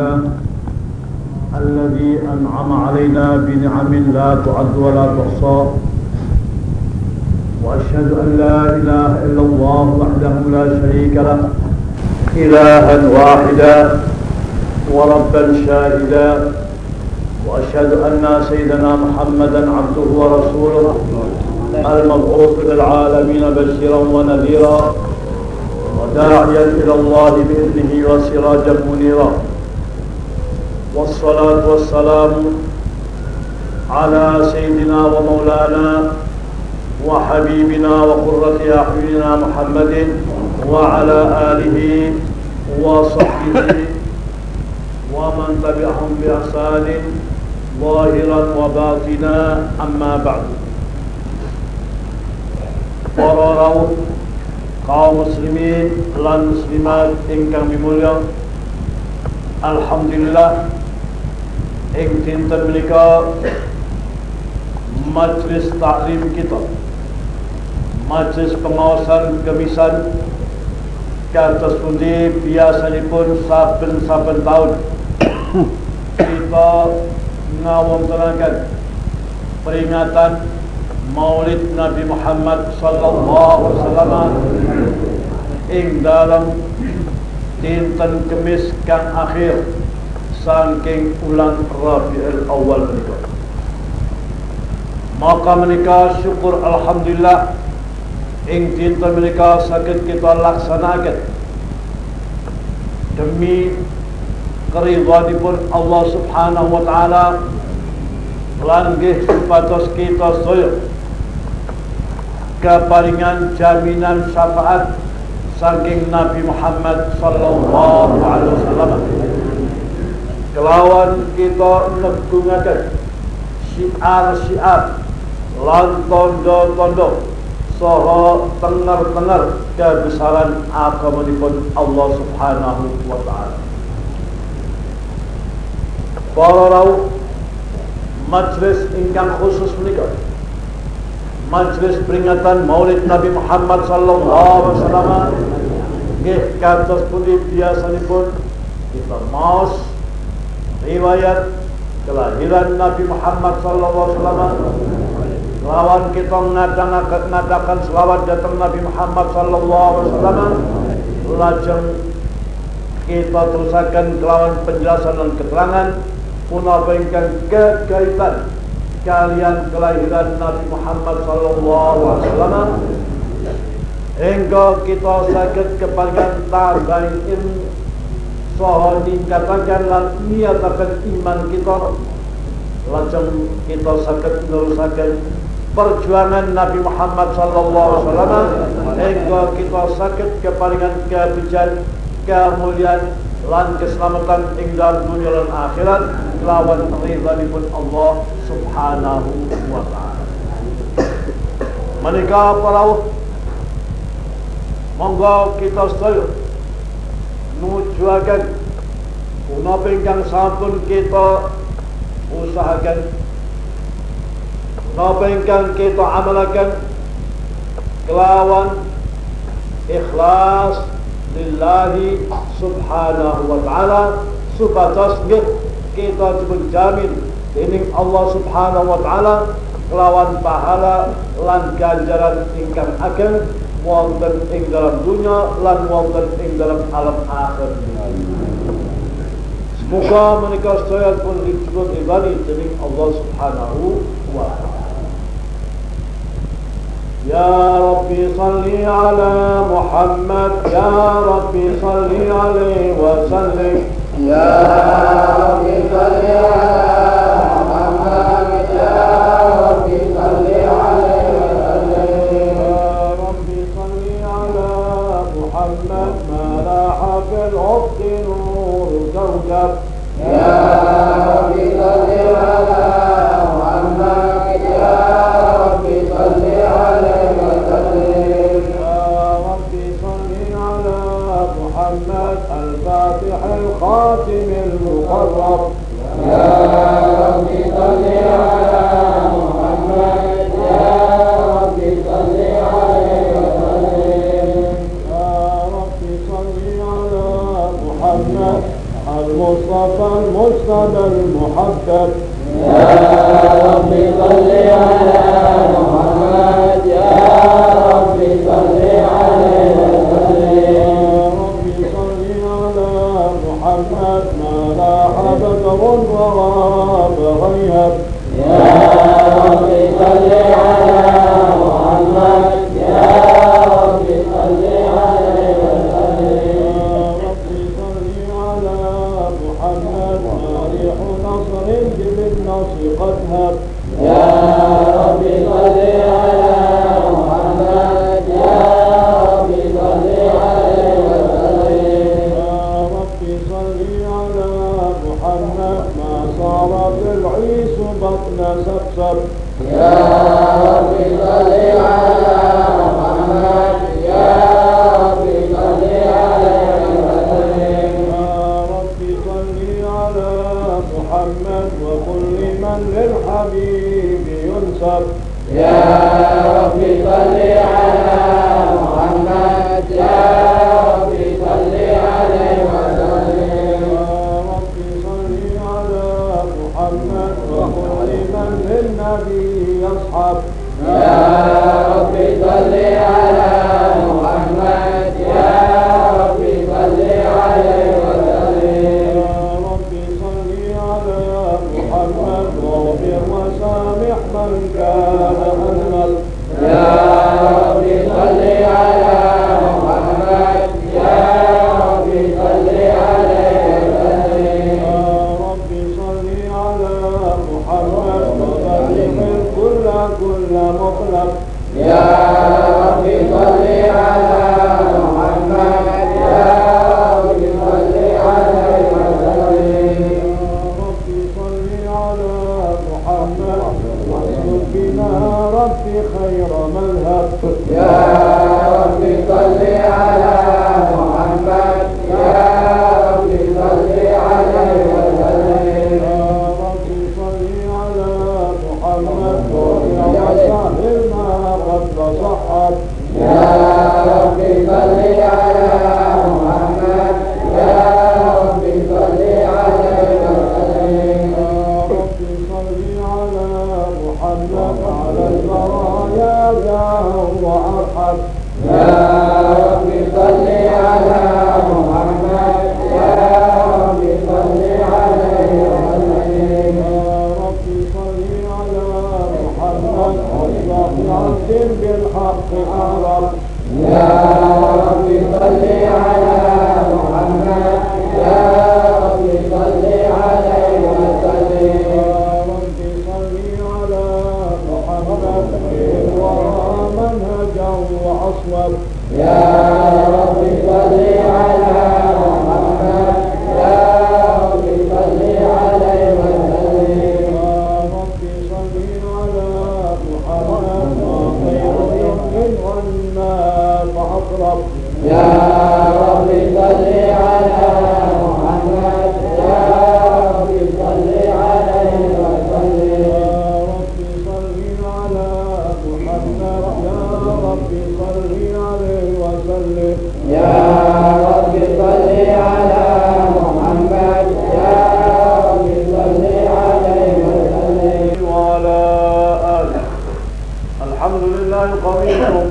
لله الذي أنعم علينا بنعم لا تعد ولا تحصى. وأشهد أن لا إله إلا الله وحده لا شريك له إلها واحدا وربا شاهدا. وأشهد أن سيدنا محمدا عبده ورسوله المبعوث للعالمين بشيرا ونذيرا وداعيا إلى الله بإذنه وسراجا منيرا. والصلاة والسلام على سيدنا ومولانا وحبيبنا وقرة أعيننا محمد وعلى آله وصحبه ومن تبعهم بإحسان ظاهرا وباطنا أما بعد. Para kaum muslimin lan muslimat ingkang mimulya Alhamdulillah ing dinten menika majlis taklim kita majlis pengawasan kemisan kados pundi biasanipun saben-saben tahun kita ngawontenaken peringatan Maulid Nabi Muhammad sallallahu alaihi wasallam ing dalam dinten kemis kang akhir saking ulang Rabiul Awal menika. Maka menika syukur alhamdulillah. Ing dinten menika saged kita laksanakan. Demi keridhaanipun Allah Subhanahu wa taala lan nggih supados kita sedaya keparingan jaminan syafaat saking Nabi Muhammad sallallahu alaihi wasallam kelawan kita negungaken. Syiar-syiar lan tondo-tondo saha tenger-tenger kebesaran agamanipun Allah Subhanahu wa taala. Para rawuh majlis ingkang khusus menika. Majlis peringatan Maulid Nabi Muhammad sallallahu alaihi wasallam. Nggih kados pundi biasanipun kita maos riwayat kelahiran Nabi Muhammad sallallahu alaihi wasallam. Lawan kita ngadakan ngadakan selawat datang Nabi Muhammad sallallahu alaihi wasallam. Lajeng kita terusakan kelawan penjelasan dan keterangan punapa ingkang kekaitan kalian kelahiran Nabi Muhammad sallallahu alaihi wasallam. Hingga kita sakit kepalingan tambahin saha ningkatakan lan niatakan iman kita lajeng kita sakit nerusaken perjuangan Nabi Muhammad sallallahu alaihi wasallam hingga kita sakit kepalingan kebijan kemuliaan lan keselamatan ing dunia dan akhirat lawan ridhanipun Allah Subhanahu wa taala. Menika para monggo kita sedaya nujuaken punapa ingkang sampun kita usahakan. Punapa kita amalaken kelawan ikhlas lillahi subhanahu wa ta'ala nggih kita dipunjamin dening Allah subhanahu wa ta'ala kelawan pahala lan ganjaran ingkang ageng wonten ing dalam dunia lan wonten ing dalam alam akhir Semoga menikah saya pun dituntun ibadi dari Allah Subhanahu wa Ta'ala. Ya Rabbi salli ala Muhammad, Ya Rabbi salli alaihi wa sallim. Ya Rabbi salli ala يا ربي صل على محمد الفاتح الخاتم المقرب النار يا رب صل على محمد. يا رب صل عليه وسلم يا رب صل على محمد. ما صارت العيس بطن سبسب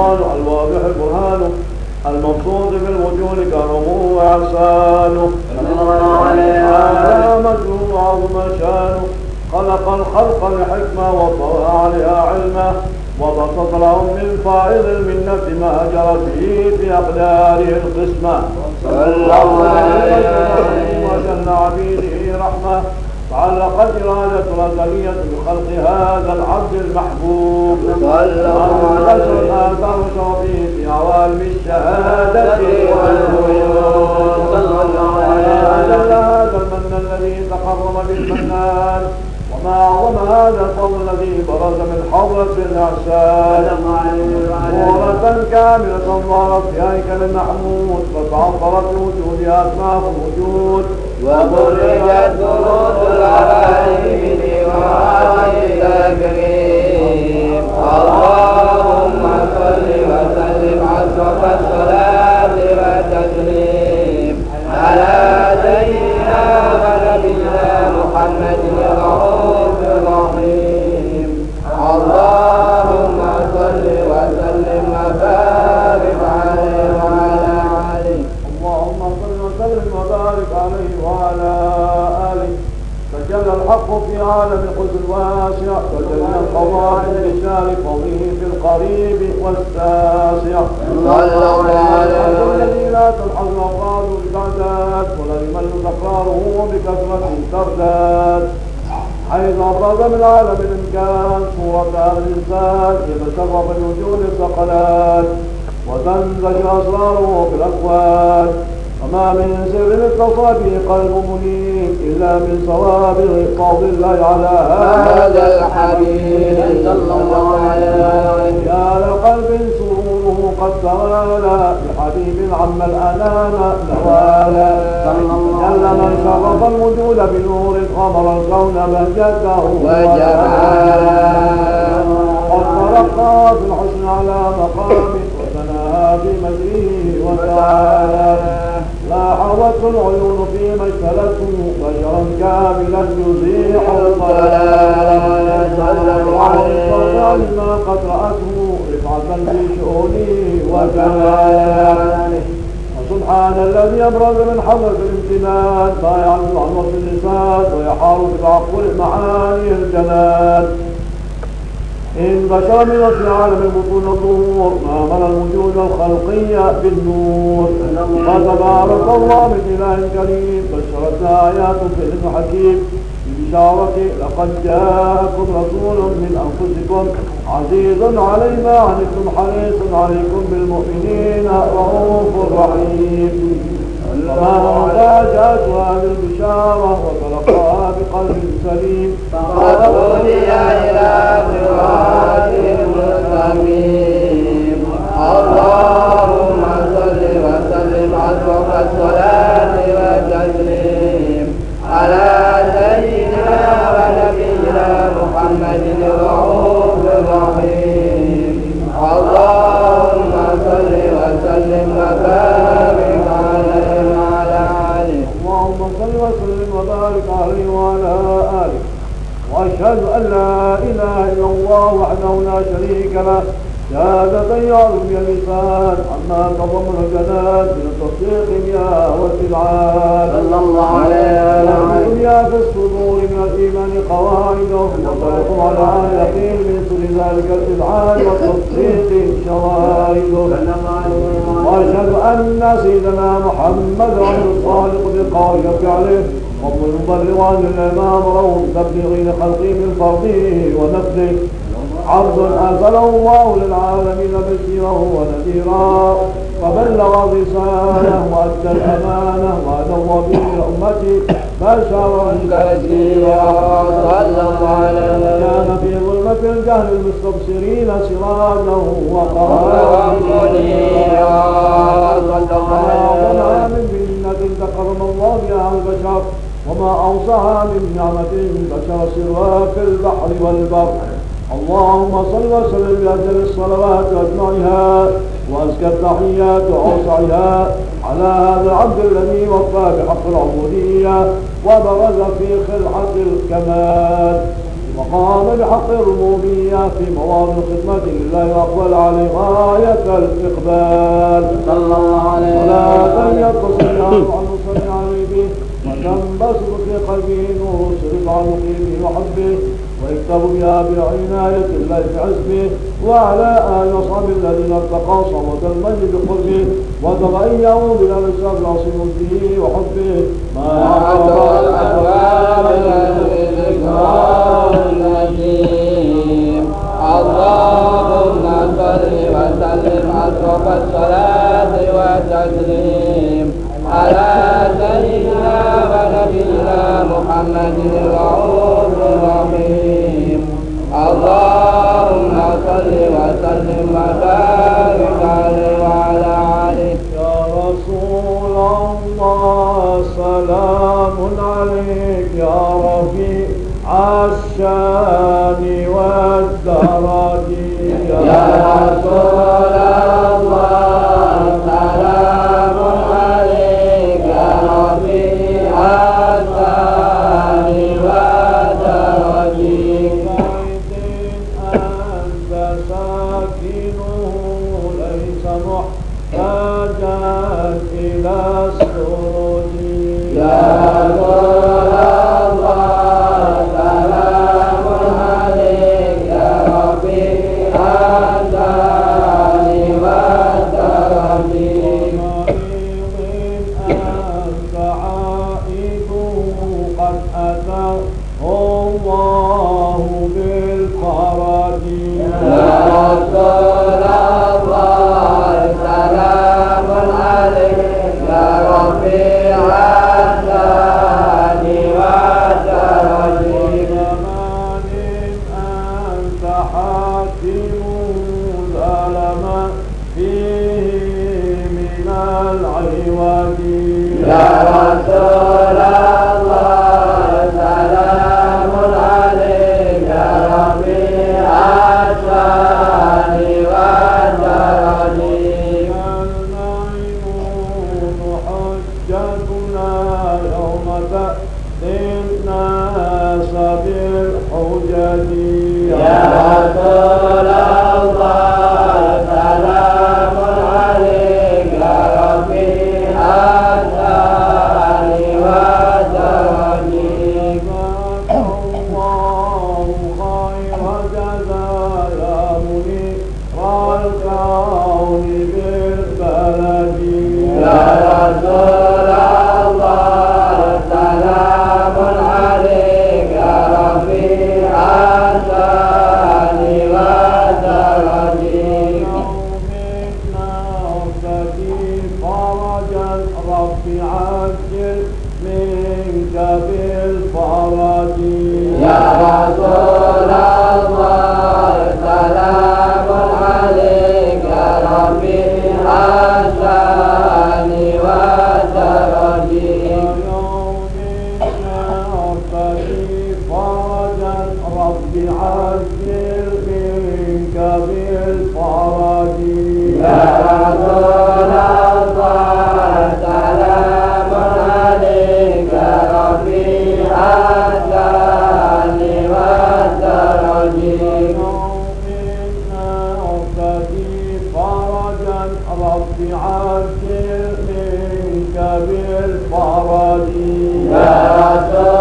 البرهان الواضح البرهان المقصود بالوجود كرمه وعسانه علامة وعظم شانه خلق الخلق لحكمة وطرى عليها علما وبسط لهم من فائض المنة ما هجر به في أقداره القسمة. صلى الله عليه وسلم. وجل عبيده تعلقت إرادة أزلية بخلق هذا العبد المحبوب. تعلقت آثار شرفه في عوالم الشهادة والهيوم أجل هذا المن الذي تقرب بالمنان وما أعظم هذا الفضل الذي برز من حضرة الإحسان صورة كاملة ظهرت في هيكل محمود فتعطرت وجودها أسماء الوجود وبرجت جنود العلائم لمعاد التكريم اللهم صل وسلم على الحق في عالم القدس الواسع وجل القضاء بلسان قوله في القريب والساسع الذي لا تلحظ أوقاته بتعداد ولا يمل تكراره بكثرة ترداد. حيث أفرز من عالم الإمكان صورة الإنسان يتشرف الوجود الثقلات وتنتشر أسراره في الأكوان وما من سر اتصل به قلب منيب إلا من صوابغ فضل الله على هذا الحبيب صلى الله عليه وسلم. يا لقلب سروره قد توالى بحبيب عم الأنام نوالا جل من شرف الوجود بنور غمر الكون بهجته وجمالا قد ترقى في الحسن على مقام وتناهى بمجره وتعالى. لا حوته العيون فيما اشتلته بشرا كاملا يزيح الضلال. الله عليه لما قد رأته رفعة في شؤونه وكماله. وسبحان الذي أبرز من حضرة الامتنان ما يعلم عن وصف اللسان ويحار بتعقل معاني الجنان إن من أصل عالم البطون الظهور ما ملا الوجود الخلقية بالنور. فتبارك الله من إله كريم بشرتنا آيات في علم حكيم. ببشارة لقد جاءكم رسول من أنفسكم عزيز علي ما عنتم حريص عليكم بالمؤمنين رؤوف رحيم. وما مفاجأة هذه البشارة وتلقاها بقلب سليم. فقد هدي إلى صراط وبارك عليه وعلى آله وأشهد أن لا إله إلا الله وحده لا شريك له. شهادة يعلم بها اللسان. عما تضمن الجنات من التصديق بها والإذعان صلى الله عليه وسلم. الدنيا في الصدور من الإيمان قواعده. وتلقوا على اليقين من سر ذلك الإذعان والتصديق شواهده. وأشهد أن سيدنا محمد عبد الصادق بالقول فضل المبلغ عن الامام روح تبليغ خلقه من فرضه ونفسه. عبد ارسله الله للعالمين بشيرا ونذيرا. فبلغ الرسالة وأدى الأمانة وادى به أمته. بشرا كثيرا. صلى وسلم كان في ظلمة الجهل المستبصرين سراجا وقرارا منيرا صلى الله عليه وسلم من منة تكرم الله بها البشر. وما أوسعها من نعمة بشر سرها في البحر والبر. اللهم صل وسلم بأجل الصلوات أجمعها وأزكى التحيات وأوسعها. على هذا العبد الذي وفى بحق العبودية وبرز في خلعة الكمال. وقام بحق الربوبية في مواطن الخدمة لله وأقبل عليه غاية الإقبال. صلى الله عليه وسلم يتصل عنه عن صلى عليه به وتنبسط في قلبه نور صرف عن مقيمه وحبه ويكتب بها بعناية الله في عزمه وعلى آل وصحبه الذين ارتقوا صمت المجد بقربه بلا الشر عصم فيه وحبه. ما وعطر الأكواب الذكرى الحكيم اللهم صل وسلم أشرف الصلاة والتسليم على محمد الرؤوف الرحيم اللهم صل وسلم وبارك عليه وعلى آله يا رسول الله سلام عليك يا رفيع الشان عجل منك بالفرج. يا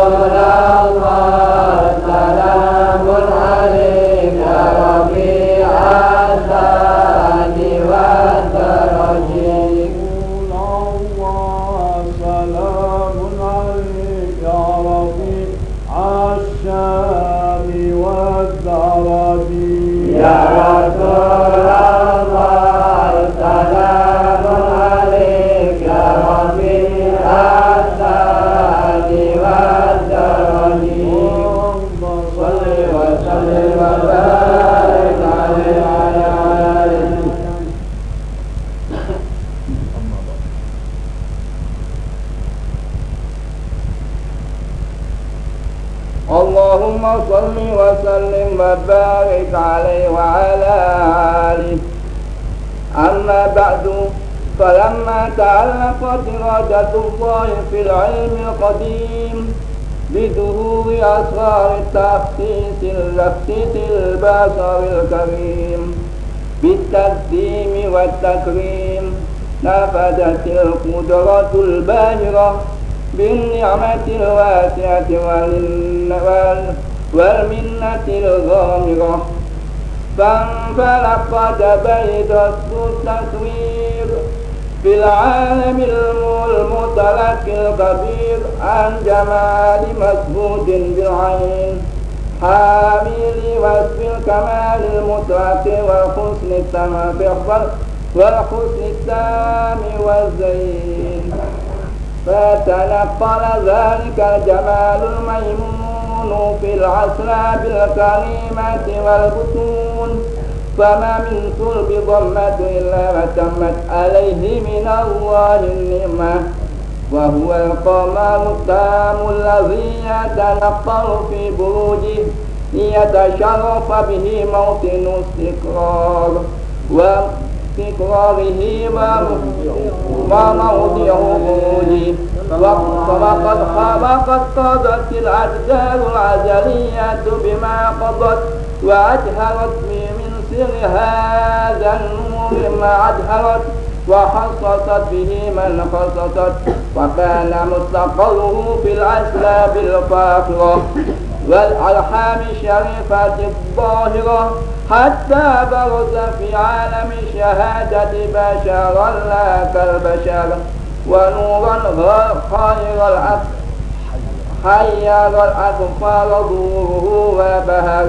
اللهم صل وسلم وبارك عليه وعلى آله. أما بعد فلما تعلقت إرادة الله في العلم القديم بظهور أسرار التخصيص تخصيص البشر الكريم بالتقديم والتكريم نفذت القدرة الباهرة بالنعمة الواسعة والمنة الغامرة. فانفلقت بيض التصوير في العالم المتلقي الكبير عن جمال مشهود بالعين حامل وصف الكمال المطلق والحسن التام والحسن التام والزين. فتنقل ذلك الجمال الميمون في العسراب الكريمة والبطون. فما من صلب ضمة إلا وتمت عليه من الله النعمة. وهو القمر التام الذي يتنقل في بروجه ليتشرف به موطن استقرار واستقراره وموضع خروجه وقد خلقت قضت الأجداد العجلية بما قضت وأجهرت من سر هذا النور ما أجهرت وخصصت به من خصصت وكان مستقره في الأسلاب الفاخرة والأرحام الشريفة الظاهرة حتى برز في عالم الشهادة بشرا لا كالبشر ونورا خير الأكبر خير الأكفار ظهوره وبهر.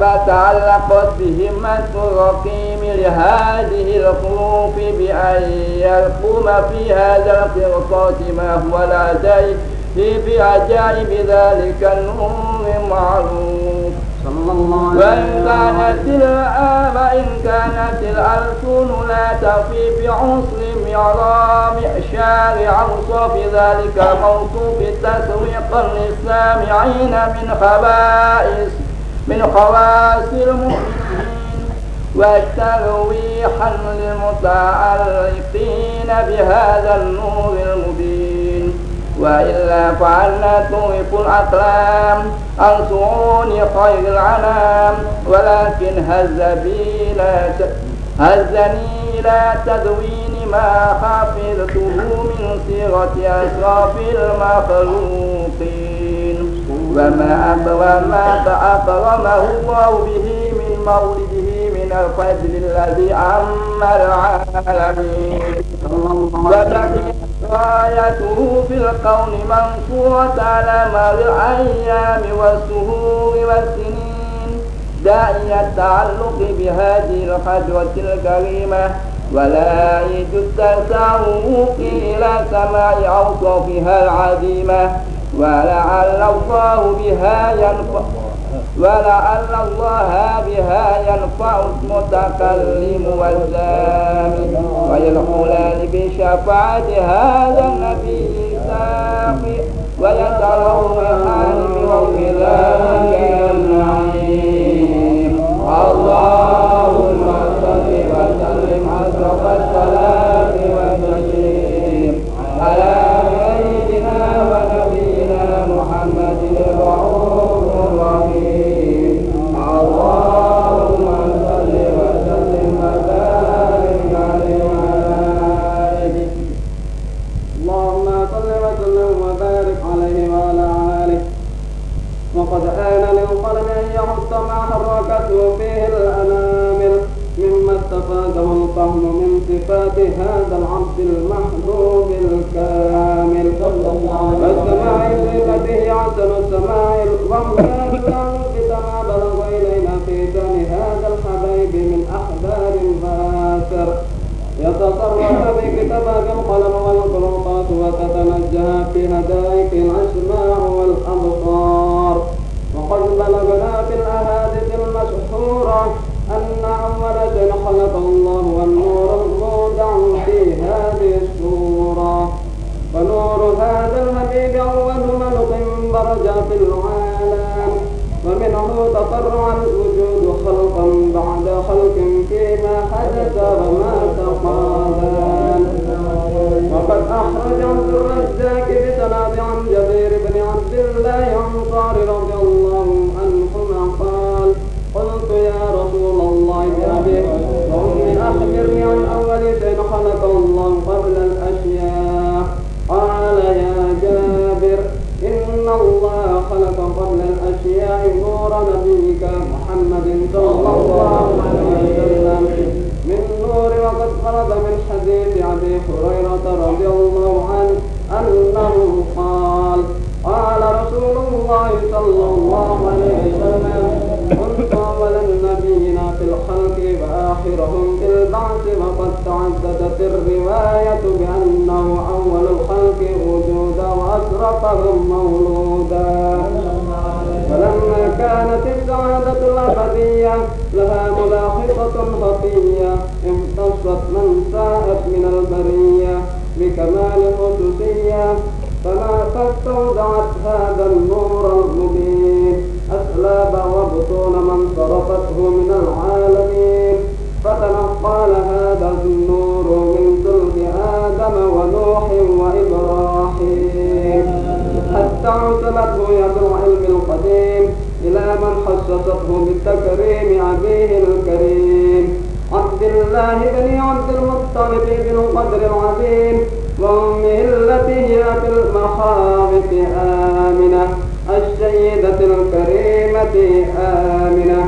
فتعلقت بهمة الرقيم لهذه الحروف بأن يقوم في هذا القرطاس ما هو لديه. بعجائب ذلك النور معروف وإن كانت وإن كانت الألسن لا تفي بعسر معرى معشار أوصاف ذلك موصوف تسويقا للسامعين من خبائث من خواص المؤمنين وترويحا للمتعلقين بهذا النور المبين. وإلا فعلنا توقف الأقلام. عن صعون خير العنام ولكن هز بي لا هزني إلى تدوين ما حفظته من صيغة أشرف المخلوقين. وما وما أكرمه الله به من مولده من الفضل الذي عم العالمين. وبقي غايته في الكون منصورة على مر الأيام والسهور والسنين داعي التعلق بهذه الحجرة الكريمة ولا يجد التسوق إلى سماع أوصافها العظيمة ولعل الله بها ينفع. ولعل الله بها ينفع المتكلم والسامع ويدخلان بشفاعة هذا النبي الساقي ويتروحان بوكلان النعيم. اللهم في الأحاديث المشهورة أن أول شيء خلق الله والنور المودع في هذه السورة. ونور هذا الحبيب أول ملك برج في العالم. ومنه تفرع الوجود خلقا بعد خلق فيما حدث وما تقادم وقد أخرج عبد الرزاق بسند عن جبير بن عبد الله أنصار رضي خلق الله قبل الأشياء. قال يا جابر إن الله خلق قبل الأشياء نور نبيك محمد صلى الله عليه وسلم. خصصته بالتكريم أبيه الكريم. عبد الله بن عبد المطلب بن القدر العظيم وأمه التي هي في المخاوف آمنة السيدة الكريمة آمنة.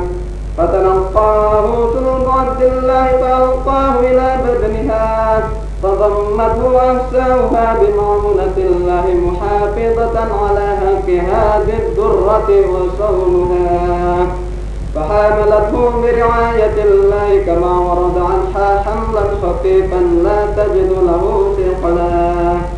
فتلقاه سلط عبد الله فألقاه إلى بدنها. فضمته وأحساها بمعونة الله محافظة على هكها بالدرة وصونها فحاملته برعاية الله كما ورد عنها حملا خفيفا لا تجد له ثقلا.